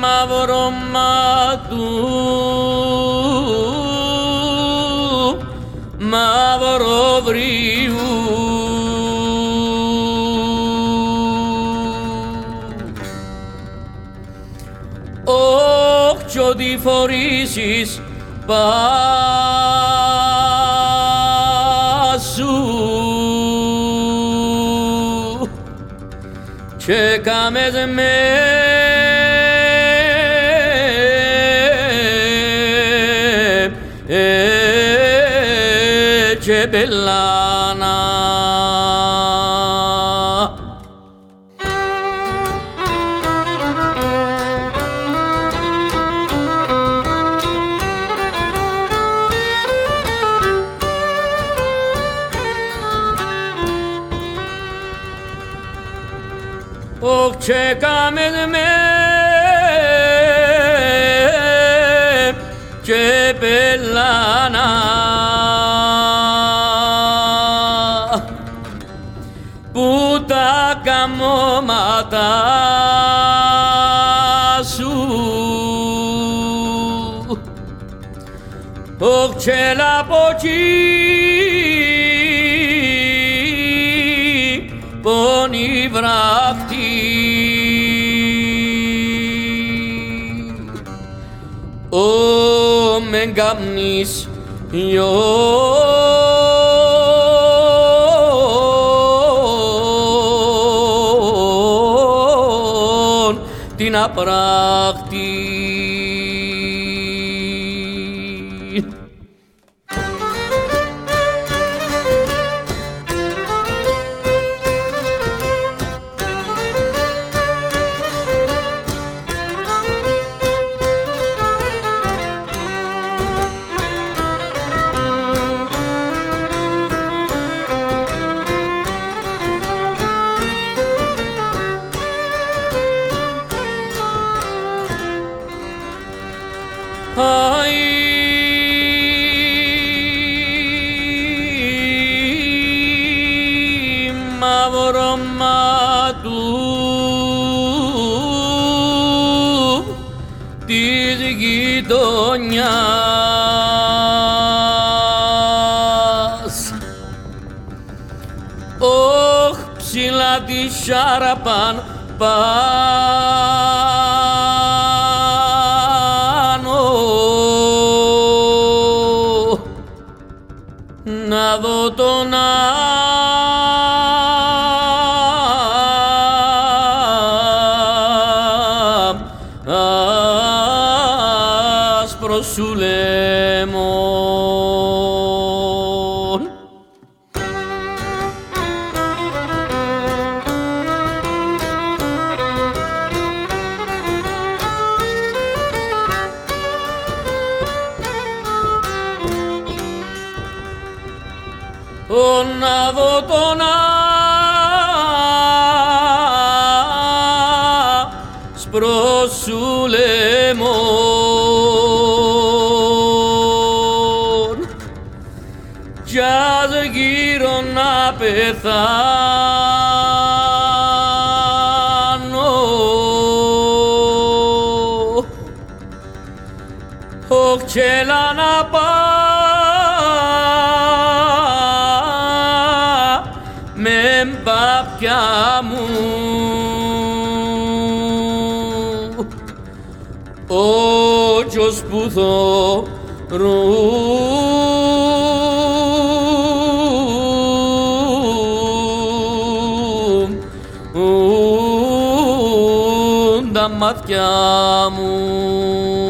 μαύρο μάτου. Μαύρο βριού όχι ότι φορήσεις πάσου. Και κάμες με cebellana. Ok çekamedim cebellana. Och τσέλα από πόνοι βραχτή Ο μεν κάμνης γιον την απράκτη Αϊ, μαύρο μάτου της γειτονιάς. Όχ, ψηλά τη σάραπαν πάνω να δω τον άσπρο σου λαιμόν. Ω, να δω τον άσπρο σου λαιμόν κι ας γύρω να πεθάνω μπαπιά μου. Ότσος που θωρούν τα μάτια μου